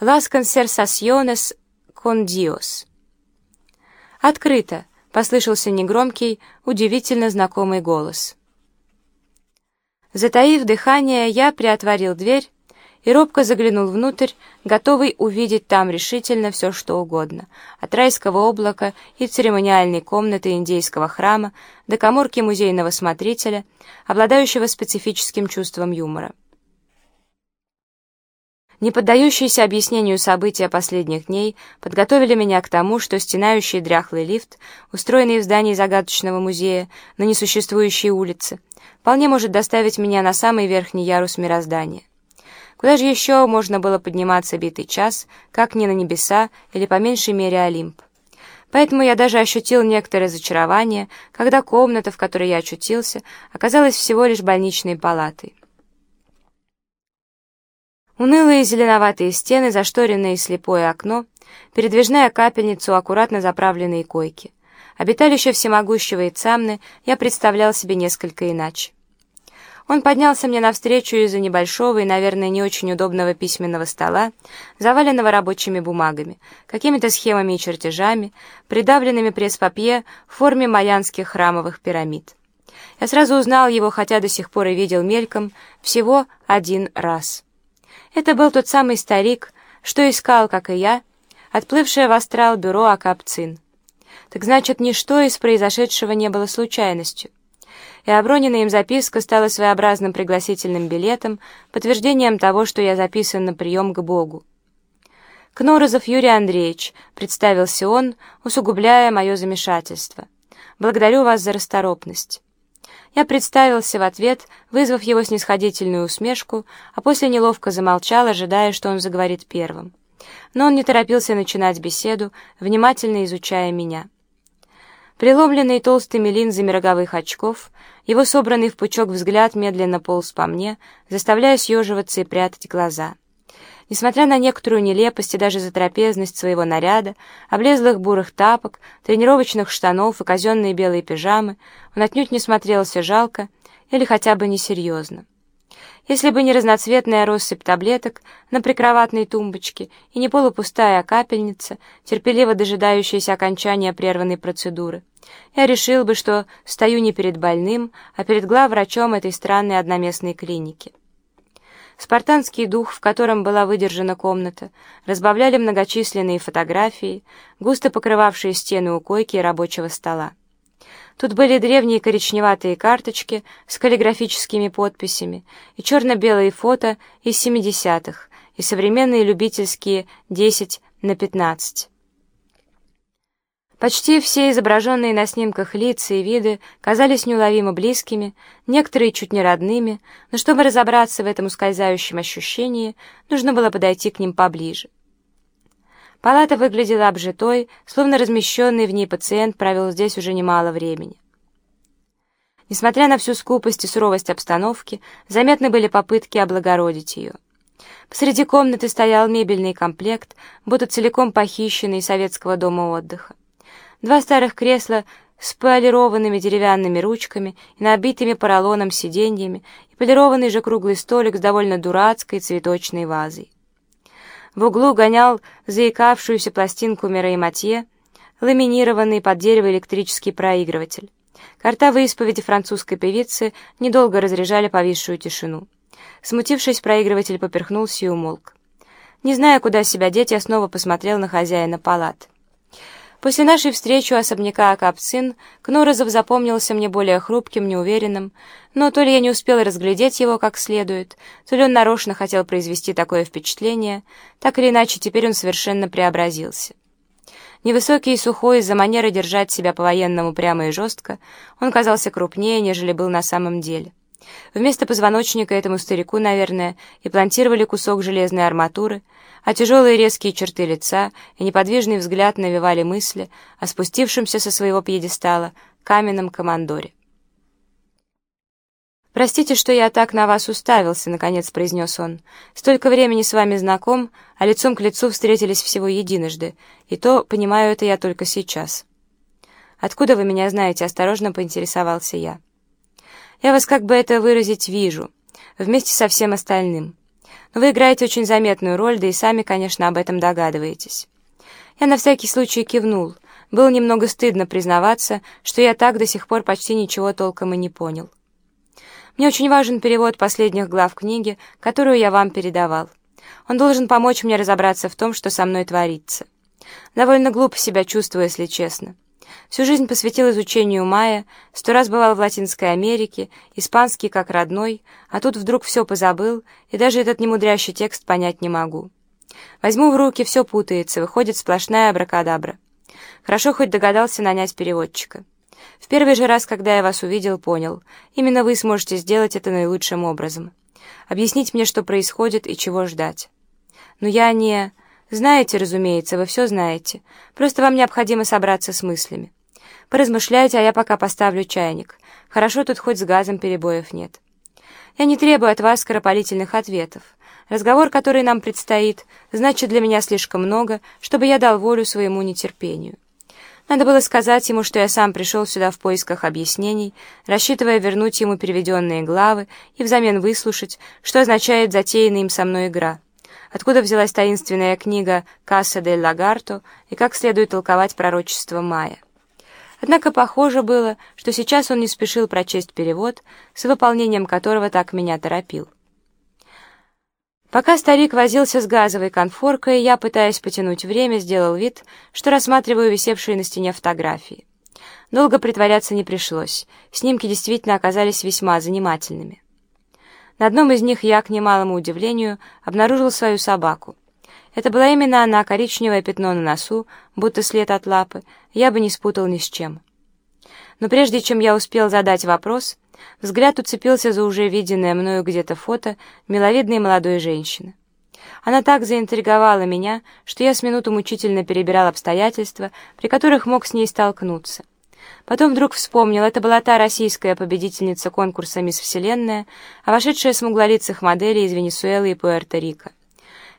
«Las conversaciones con Dios». «Открыто!» — послышался негромкий, удивительно знакомый голос. Затаив дыхание, я приотворил дверь и робко заглянул внутрь, готовый увидеть там решительно все, что угодно, от райского облака и церемониальной комнаты индейского храма до коморки музейного смотрителя, обладающего специфическим чувством юмора. Не поддающиеся объяснению события последних дней подготовили меня к тому, что стенающий дряхлый лифт, устроенный в здании загадочного музея на несуществующей улице, вполне может доставить меня на самый верхний ярус мироздания. Куда же еще можно было подниматься битый час, как не на небеса или по меньшей мере Олимп? Поэтому я даже ощутил некоторое разочарование, когда комната, в которой я очутился, оказалась всего лишь больничной палатой. Унылые зеленоватые стены, зашторенное слепое окно, передвижная капельница у аккуратно заправленной койки. Обиталище всемогущего Ицамны я представлял себе несколько иначе. Он поднялся мне навстречу из-за небольшого и, наверное, не очень удобного письменного стола, заваленного рабочими бумагами, какими-то схемами и чертежами, придавленными пресс-папье в форме майянских храмовых пирамид. Я сразу узнал его, хотя до сих пор и видел мельком, всего один раз. Это был тот самый старик, что искал, как и я, отплывшее в астрал бюро Акапцин. Так значит, ничто из произошедшего не было случайностью. И оброненная им записка стала своеобразным пригласительным билетом, подтверждением того, что я записан на прием к Богу. «Кнорозов Юрий Андреевич», — представился он, усугубляя мое замешательство. «Благодарю вас за расторопность». Я представился в ответ, вызвав его снисходительную усмешку, а после неловко замолчал, ожидая, что он заговорит первым. Но он не торопился начинать беседу, внимательно изучая меня. Приломленный толстыми линзами роговых очков, его собранный в пучок взгляд медленно полз по мне, заставляя съеживаться и прятать глаза. Несмотря на некоторую нелепость и даже затрапезность своего наряда, облезлых бурых тапок, тренировочных штанов и казенные белые пижамы, он отнюдь не смотрелся жалко или хотя бы несерьезно. Если бы не разноцветная россыпь таблеток на прикроватной тумбочке и не полупустая капельница, терпеливо дожидающаяся окончания прерванной процедуры, я решил бы, что стою не перед больным, а перед главврачом этой странной одноместной клиники. Спартанский дух, в котором была выдержана комната, разбавляли многочисленные фотографии, густо покрывавшие стены у койки и рабочего стола. Тут были древние коричневатые карточки с каллиграфическими подписями и черно-белые фото из 70-х и современные любительские 10 на 15. Почти все изображенные на снимках лица и виды казались неуловимо близкими, некоторые чуть не родными, но чтобы разобраться в этом ускользающем ощущении, нужно было подойти к ним поближе. Палата выглядела обжитой, словно размещенный в ней пациент провел здесь уже немало времени. Несмотря на всю скупость и суровость обстановки, заметны были попытки облагородить ее. Посреди комнаты стоял мебельный комплект, будто целиком похищенный из советского дома отдыха два старых кресла с полированными деревянными ручками и набитыми поролоном сиденьями, и полированный же круглый столик с довольно дурацкой цветочной вазой. В углу гонял заикавшуюся пластинку Мира Матье, ламинированный под дерево электрический проигрыватель. Картавые исповеди французской певицы недолго разряжали повисшую тишину. Смутившись, проигрыватель поперхнулся и умолк. Не зная, куда себя деть, я снова посмотрел на хозяина палат. После нашей встречи у особняка Акапцин Кнорозов запомнился мне более хрупким, неуверенным, но то ли я не успел разглядеть его как следует, то ли он нарочно хотел произвести такое впечатление, так или иначе теперь он совершенно преобразился. Невысокий и сухой, из-за манеры держать себя по-военному прямо и жестко, он казался крупнее, нежели был на самом деле. Вместо позвоночника этому старику, наверное, и плантировали кусок железной арматуры, а тяжелые резкие черты лица и неподвижный взгляд навевали мысли о спустившемся со своего пьедестала каменном командоре. «Простите, что я так на вас уставился», — наконец произнес он. «Столько времени с вами знаком, а лицом к лицу встретились всего единожды, и то, понимаю, это я только сейчас». «Откуда вы меня знаете?» — осторожно поинтересовался я. Я вас, как бы это выразить, вижу, вместе со всем остальным. Но вы играете очень заметную роль, да и сами, конечно, об этом догадываетесь. Я на всякий случай кивнул. Было немного стыдно признаваться, что я так до сих пор почти ничего толком и не понял. Мне очень важен перевод последних глав книги, которую я вам передавал. Он должен помочь мне разобраться в том, что со мной творится. Довольно глупо себя чувствую, если честно. Всю жизнь посвятил изучению майя, сто раз бывал в Латинской Америке, испанский как родной, а тут вдруг все позабыл, и даже этот немудрящий текст понять не могу. Возьму в руки, все путается, выходит сплошная абракадабра. Хорошо хоть догадался нанять переводчика. В первый же раз, когда я вас увидел, понял, именно вы сможете сделать это наилучшим образом. Объяснить мне, что происходит и чего ждать. Но я не... Знаете, разумеется, вы все знаете. Просто вам необходимо собраться с мыслями. Поразмышляйте, а я пока поставлю чайник. Хорошо, тут хоть с газом перебоев нет. Я не требую от вас скоропалительных ответов. Разговор, который нам предстоит, значит для меня слишком много, чтобы я дал волю своему нетерпению. Надо было сказать ему, что я сам пришел сюда в поисках объяснений, рассчитывая вернуть ему переведенные главы и взамен выслушать, что означает затеянная им со мной игра откуда взялась таинственная книга «Касса дель Лагарто» и как следует толковать пророчество Майя. Однако похоже было, что сейчас он не спешил прочесть перевод, с выполнением которого так меня торопил. Пока старик возился с газовой конфоркой, я, пытаясь потянуть время, сделал вид, что рассматриваю висевшие на стене фотографии. Долго притворяться не пришлось, снимки действительно оказались весьма занимательными. На одном из них я, к немалому удивлению, обнаружил свою собаку. Это была именно она, коричневое пятно на носу, будто след от лапы, я бы не спутал ни с чем. Но прежде чем я успел задать вопрос, взгляд уцепился за уже виденное мною где-то фото миловидной молодой женщины. Она так заинтриговала меня, что я с минуту мучительно перебирал обстоятельства, при которых мог с ней столкнуться. Потом вдруг вспомнил, это была та российская победительница конкурса «Мисс Вселенная», а вошедшая смуглолицых моделей из Венесуэлы и Пуэрто-Рико.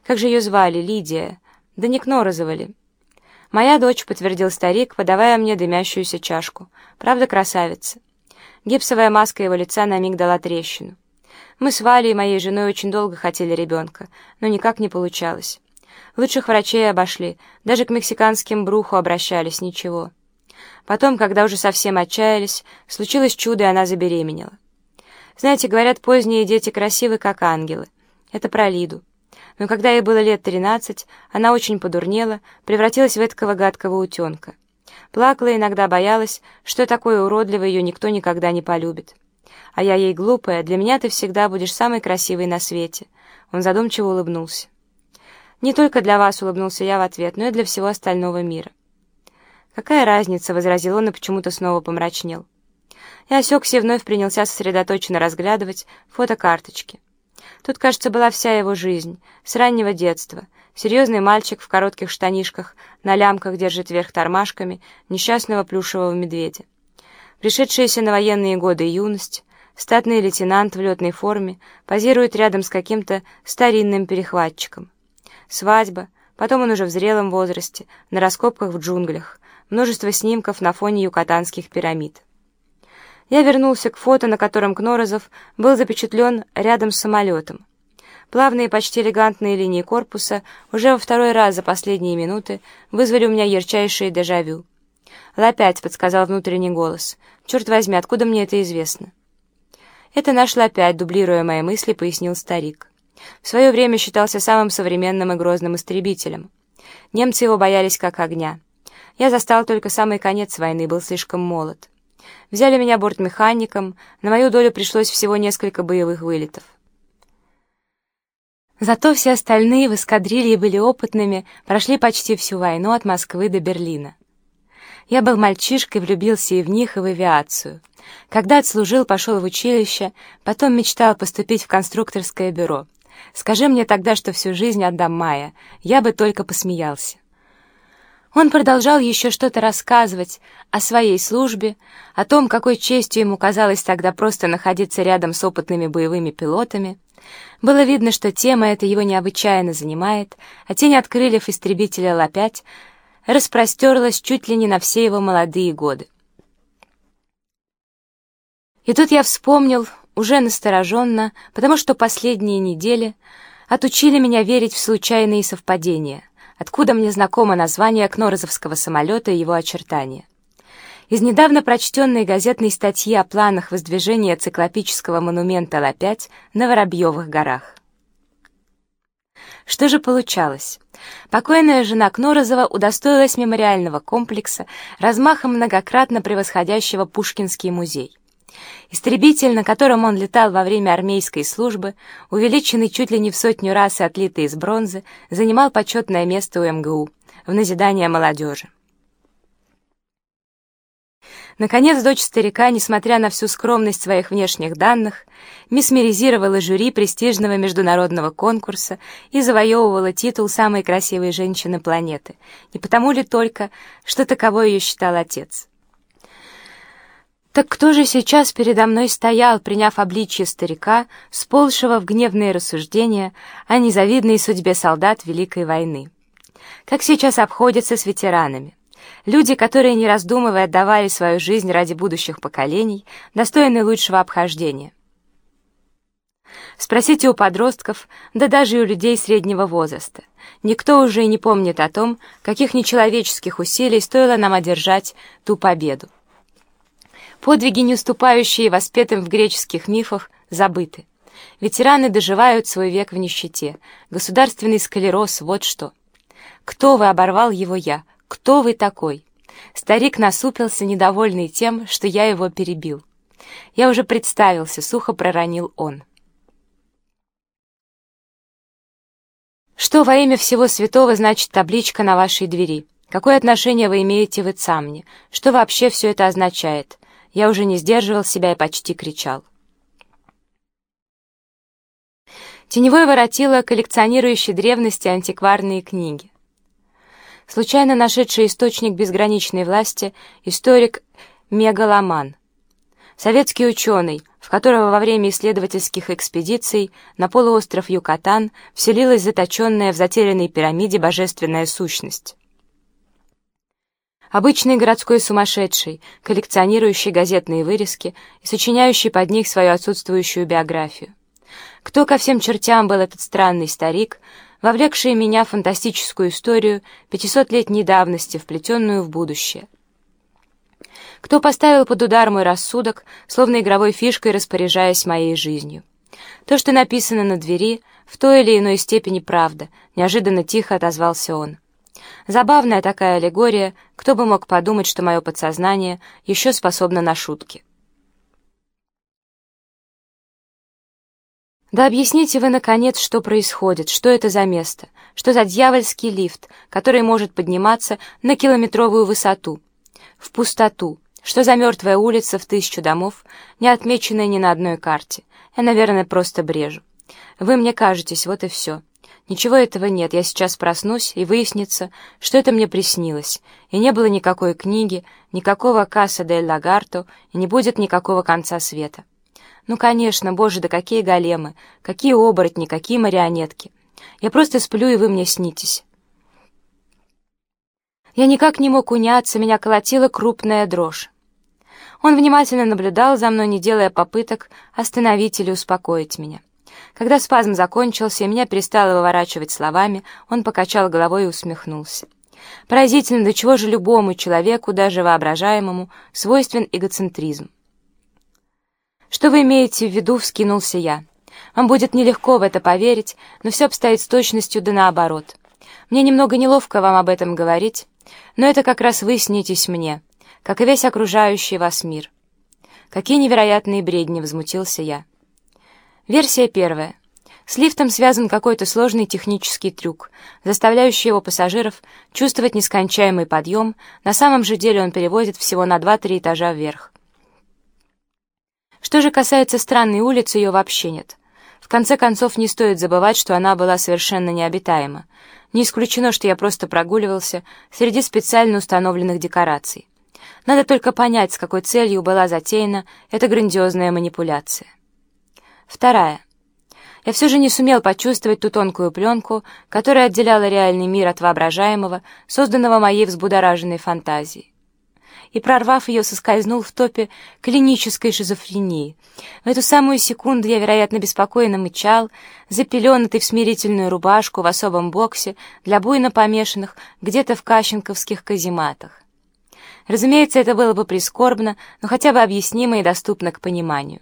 Как же ее звали? Лидия. Да не Кнорозова «Моя дочь», — подтвердил старик, подавая мне дымящуюся чашку. «Правда, красавица?» Гипсовая маска его лица на миг дала трещину. Мы с Валей, моей женой, очень долго хотели ребенка, но никак не получалось. Лучших врачей обошли, даже к мексиканским бруху обращались, ничего. Потом, когда уже совсем отчаялись, случилось чудо, и она забеременела. Знаете, говорят, поздние дети красивы, как ангелы. Это про Лиду. Но когда ей было лет тринадцать, она очень подурнела, превратилась в этого гадкого утенка. Плакала иногда боялась, что такое уродливое ее никто никогда не полюбит. А я ей глупая, для меня ты всегда будешь самой красивой на свете. Он задумчиво улыбнулся. Не только для вас улыбнулся я в ответ, но и для всего остального мира. «Какая разница?» — возразил он и почему-то снова помрачнел. Я осекся и вновь принялся сосредоточенно разглядывать фотокарточки. Тут, кажется, была вся его жизнь, с раннего детства. Серьезный мальчик в коротких штанишках, на лямках держит вверх тормашками несчастного плюшевого медведя. Пришедшаяся на военные годы юность, статный лейтенант в летной форме позирует рядом с каким-то старинным перехватчиком. Свадьба, потом он уже в зрелом возрасте, на раскопках в джунглях, множество снимков на фоне юкатанских пирамид. Я вернулся к фото, на котором Кнорозов был запечатлен рядом с самолетом. Плавные, почти элегантные линии корпуса уже во второй раз за последние минуты вызвали у меня ярчайшее дежавю. «Лапять», — подсказал внутренний голос. «Черт возьми, откуда мне это известно?» «Это наш Лапять», — дублируя мои мысли, пояснил старик. В свое время считался самым современным и грозным истребителем. Немцы его боялись как огня. Я застал только самый конец войны, был слишком молод. Взяли меня бортмехаником, на мою долю пришлось всего несколько боевых вылетов. Зато все остальные в эскадрилье были опытными, прошли почти всю войну от Москвы до Берлина. Я был мальчишкой, влюбился и в них, и в авиацию. Когда отслужил, пошел в училище, потом мечтал поступить в конструкторское бюро. Скажи мне тогда, что всю жизнь отдам Майя, я бы только посмеялся. Он продолжал еще что-то рассказывать о своей службе, о том, какой честью ему казалось тогда просто находиться рядом с опытными боевыми пилотами. Было видно, что тема эта его необычайно занимает, а тень от крыльев истребителя Ла-5 распростерлась чуть ли не на все его молодые годы. И тут я вспомнил, уже настороженно, потому что последние недели отучили меня верить в случайные совпадения, откуда мне знакомо название Кнорозовского самолета и его очертания. Из недавно прочтенной газетной статьи о планах воздвижения циклопического монумента Ла-5 на Воробьевых горах. Что же получалось? Покойная жена Кнорозова удостоилась мемориального комплекса размахом многократно превосходящего Пушкинский музей. Истребитель, на котором он летал во время армейской службы, увеличенный чуть ли не в сотню раз и отлитый из бронзы, занимал почетное место у МГУ в назидание молодежи. Наконец, дочь старика, несмотря на всю скромность своих внешних данных, мисмеризировала жюри престижного международного конкурса и завоевывала титул самой красивой женщины планеты. Не потому ли только, что таковой ее считал отец? Так кто же сейчас передо мной стоял, приняв обличье старика, сползшего в гневные рассуждения о незавидной судьбе солдат Великой войны? Как сейчас обходятся с ветеранами? Люди, которые, не раздумывая, отдавали свою жизнь ради будущих поколений, достойны лучшего обхождения. Спросите у подростков, да даже и у людей среднего возраста. Никто уже и не помнит о том, каких нечеловеческих усилий стоило нам одержать ту победу. Подвиги, не уступающие воспетым в греческих мифах, забыты. Ветераны доживают свой век в нищете. Государственный склероз — вот что. Кто вы, оборвал его я? «Кто вы такой?» Старик насупился, недовольный тем, что я его перебил. Я уже представился, сухо проронил он. «Что во имя всего святого значит табличка на вашей двери? Какое отношение вы имеете в Ицамне? Что вообще все это означает?» Я уже не сдерживал себя и почти кричал. Теневой воротило коллекционирующий древности антикварные книги случайно нашедший источник безграничной власти, историк-мегаломан. Советский ученый, в которого во время исследовательских экспедиций на полуостров Юкатан вселилась заточенная в затерянной пирамиде божественная сущность. Обычный городской сумасшедший, коллекционирующий газетные вырезки и сочиняющий под них свою отсутствующую биографию. Кто ко всем чертям был этот странный старик, вовлекшие меня в фантастическую историю пятисотлетней давности, вплетенную в будущее. Кто поставил под удар мой рассудок, словно игровой фишкой распоряжаясь моей жизнью. То, что написано на двери, в той или иной степени правда, неожиданно тихо отозвался он. Забавная такая аллегория, кто бы мог подумать, что мое подсознание еще способно на шутки. Да объясните вы, наконец, что происходит, что это за место, что за дьявольский лифт, который может подниматься на километровую высоту, в пустоту, что за мертвая улица в тысячу домов, не отмеченная ни на одной карте. Я, наверное, просто брежу. Вы мне кажетесь, вот и все. Ничего этого нет, я сейчас проснусь, и выяснится, что это мне приснилось, и не было никакой книги, никакого Касса дель Лагарто, и не будет никакого конца света. Ну, конечно, боже, да какие големы, какие оборотни, какие марионетки. Я просто сплю, и вы мне снитесь. Я никак не мог уняться, меня колотила крупная дрожь. Он внимательно наблюдал за мной, не делая попыток остановить или успокоить меня. Когда спазм закончился и меня перестало выворачивать словами, он покачал головой и усмехнулся. Поразительно, до чего же любому человеку, даже воображаемому, свойствен эгоцентризм. «Что вы имеете в виду?» — вскинулся я. «Вам будет нелегко в это поверить, но все обстоит с точностью да наоборот. Мне немного неловко вам об этом говорить, но это как раз вы снитесь мне, как и весь окружающий вас мир». «Какие невероятные бредни!» — возмутился я. Версия первая. С лифтом связан какой-то сложный технический трюк, заставляющий его пассажиров чувствовать нескончаемый подъем, на самом же деле он перевозит всего на 2-3 этажа вверх. Что же касается странной улицы, ее вообще нет. В конце концов, не стоит забывать, что она была совершенно необитаема. Не исключено, что я просто прогуливался среди специально установленных декораций. Надо только понять, с какой целью была затеяна эта грандиозная манипуляция. Вторая. Я все же не сумел почувствовать ту тонкую пленку, которая отделяла реальный мир от воображаемого, созданного моей взбудораженной фантазией. и, прорвав ее, соскользнул в топе клинической шизофрении. В эту самую секунду я, вероятно, беспокойно мычал, запеленатый в смирительную рубашку в особом боксе для буйно помешанных где-то в кащенковских казематах. Разумеется, это было бы прискорбно, но хотя бы объяснимо и доступно к пониманию.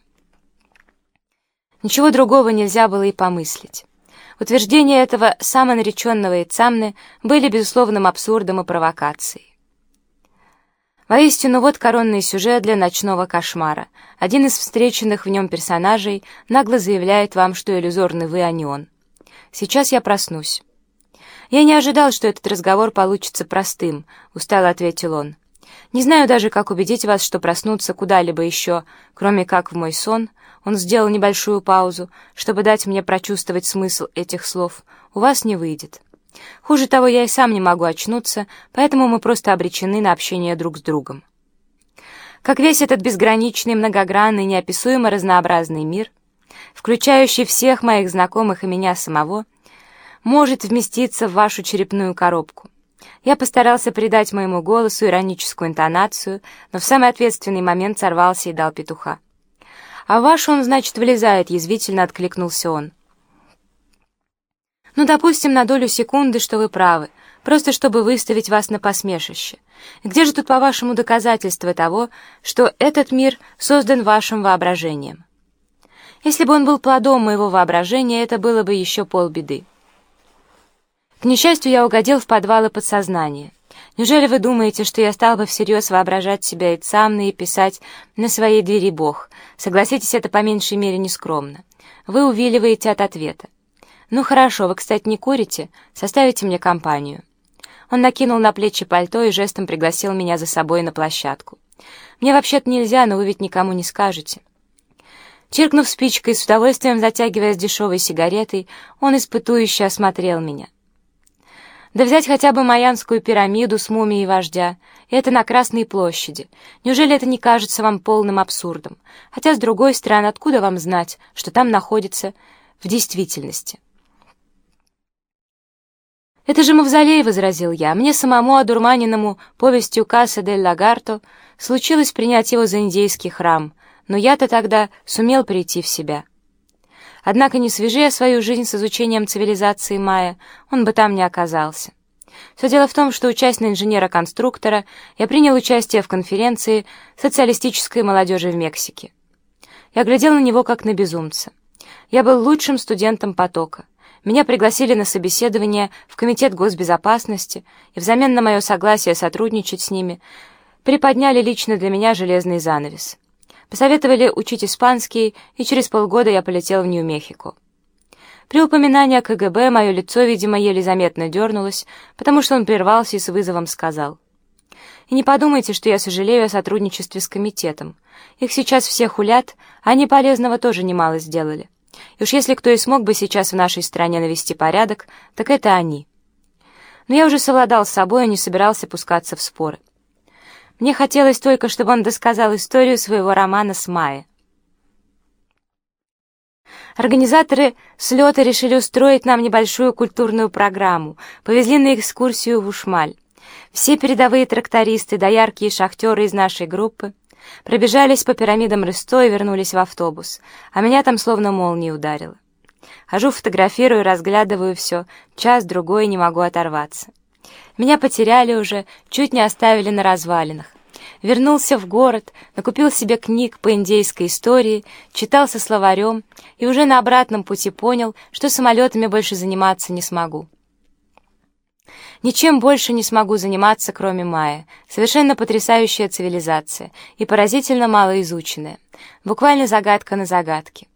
Ничего другого нельзя было и помыслить. Утверждения этого самонареченного Ицамны были безусловным абсурдом и провокацией. Воистину, вот коронный сюжет для ночного кошмара. Один из встреченных в нем персонажей нагло заявляет вам, что иллюзорный вы, а не он. Сейчас я проснусь. «Я не ожидал, что этот разговор получится простым», — устало ответил он. «Не знаю даже, как убедить вас, что проснуться куда-либо еще, кроме как в мой сон, он сделал небольшую паузу, чтобы дать мне прочувствовать смысл этих слов. «У вас не выйдет». Хуже того, я и сам не могу очнуться, поэтому мы просто обречены на общение друг с другом. Как весь этот безграничный, многогранный, неописуемо разнообразный мир, включающий всех моих знакомых и меня самого, может вместиться в вашу черепную коробку. Я постарался придать моему голосу ироническую интонацию, но в самый ответственный момент сорвался и дал петуха. «А ваш он, значит, влезает», — язвительно откликнулся он. «Ну, допустим, на долю секунды, что вы правы, просто чтобы выставить вас на посмешище. Где же тут, по-вашему, доказательство того, что этот мир создан вашим воображением? Если бы он был плодом моего воображения, это было бы еще полбеды. К несчастью, я угодил в подвалы подсознания. Неужели вы думаете, что я стал бы всерьез воображать себя и цамно и писать на своей двери Бог? Согласитесь, это по меньшей мере нескромно. Вы увиливаете от ответа. «Ну хорошо, вы, кстати, не курите? Составите мне компанию». Он накинул на плечи пальто и жестом пригласил меня за собой на площадку. «Мне вообще-то нельзя, но вы ведь никому не скажете». Чиркнув спичкой, с удовольствием затягиваясь дешевой сигаретой, он испытующе осмотрел меня. Да взять хотя бы Майянскую пирамиду с мумией вождя. это на Красной площади. Неужели это не кажется вам полным абсурдом? Хотя, с другой стороны, откуда вам знать, что там находится в действительности? «Это же мавзолей», — возразил я. «Мне самому, одурманенному повестью Касса дель Лагарто, случилось принять его за индейский храм, но я-то тогда сумел прийти в себя». Однако не свяжи я свою жизнь с изучением цивилизации майя, он бы там не оказался. Все дело в том, что, учась на инженера-конструктора, я принял участие в конференции социалистической молодежи в Мексике. Я глядел на него как на безумца. Я был лучшим студентом потока. Меня пригласили на собеседование в Комитет госбезопасности, и взамен на мое согласие сотрудничать с ними приподняли лично для меня железный занавес. Посоветовали учить испанский, и через полгода я полетел в Нью-Мехико. При упоминании о КГБ мое лицо, видимо, еле заметно дернулось, потому что он прервался и с вызовом сказал. «И не подумайте, что я сожалею о сотрудничестве с комитетом. Их сейчас все хулят, а они полезного тоже немало сделали. И уж если кто и смог бы сейчас в нашей стране навести порядок, так это они». Но я уже совладал с собой и не собирался пускаться в споры. Мне хотелось только, чтобы он досказал историю своего романа с Майей. Организаторы слета решили устроить нам небольшую культурную программу, повезли на экскурсию в Ушмаль. Все передовые трактористы да яркие шахтеры из нашей группы пробежались по пирамидам Рысто и вернулись в автобус, а меня там словно молнией ударило. Хожу, фотографирую, разглядываю все, час-другой не могу оторваться. Меня потеряли уже, чуть не оставили на развалинах. Вернулся в город, накупил себе книг по индейской истории, читал со словарем и уже на обратном пути понял, что самолетами больше заниматься не смогу. Ничем больше не смогу заниматься, кроме Майя. Совершенно потрясающая цивилизация и поразительно малоизученная. Буквально загадка на загадке.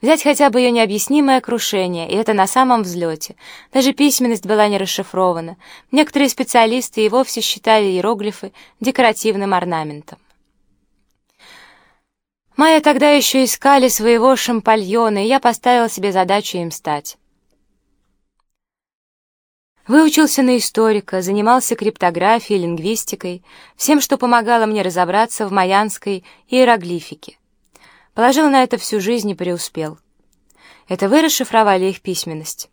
Взять хотя бы ее необъяснимое крушение, и это на самом взлете. Даже письменность была не расшифрована. Некоторые специалисты и вовсе считали иероглифы декоративным орнаментом. Майя тогда еще искали своего шампальона, и я поставила себе задачу им стать. Выучился на историка, занимался криптографией, лингвистикой, всем, что помогало мне разобраться в майянской иероглифике. Положил на это всю жизнь и преуспел. Это вы расшифровали их письменность?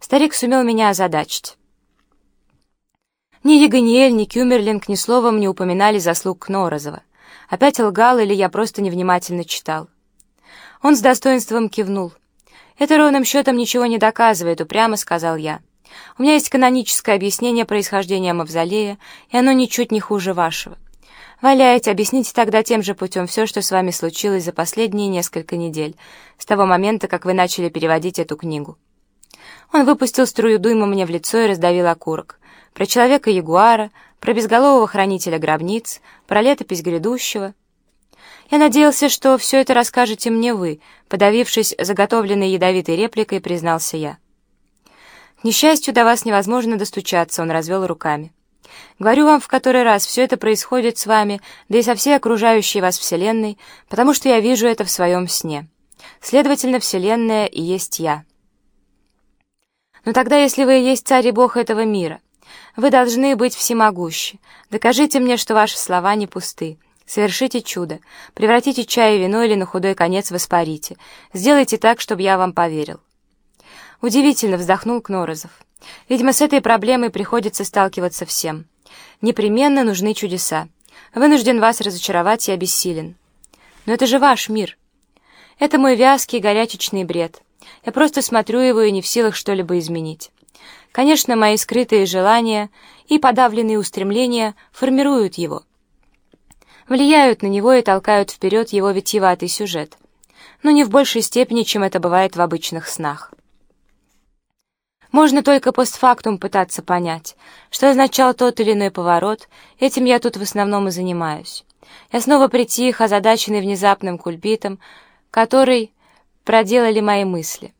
Старик сумел меня озадачить. Ни Егониэль, ни Кюмерлинг ни словом не упоминали заслуг Кнорозова. Опять лгал или я просто невнимательно читал. Он с достоинством кивнул. «Это ровным счетом ничего не доказывает», — упрямо сказал я. «У меня есть каноническое объяснение происхождения Мавзолея, и оно ничуть не хуже вашего. Валяйте, объясните тогда тем же путем все, что с вами случилось за последние несколько недель, с того момента, как вы начали переводить эту книгу». Он выпустил струю дыма мне в лицо и раздавил окурок. Про человека-ягуара, про безголового хранителя гробниц, про летопись грядущего — я надеялся, что все это расскажете мне вы, подавившись заготовленной ядовитой репликой, признался я. К несчастью, до вас невозможно достучаться, он развел руками. Говорю вам в который раз, все это происходит с вами, да и со всей окружающей вас Вселенной, потому что я вижу это в своем сне. Следовательно, Вселенная и есть я. Но тогда, если вы и есть царь и бог этого мира, вы должны быть всемогущи. Докажите мне, что ваши слова не пусты. Совершите чудо. Превратите чай и вино или на худой конец воспарите. Сделайте так, чтобы я вам поверил. Удивительно, вздохнул Кнорозов. Видимо, с этой проблемой приходится сталкиваться всем. Непременно нужны чудеса. Вынужден вас разочаровать и обессилен. Но это же ваш мир. Это мой вязкий, горячечный бред. Я просто смотрю его и не в силах что-либо изменить. Конечно, мои скрытые желания и подавленные устремления формируют его влияют на него и толкают вперед его витиеватый сюжет, но не в большей степени, чем это бывает в обычных снах. Можно только постфактум пытаться понять, что означал тот или иной поворот, этим я тут в основном и занимаюсь. Я снова притих, озадаченный внезапным кульбитом, который проделали мои мысли.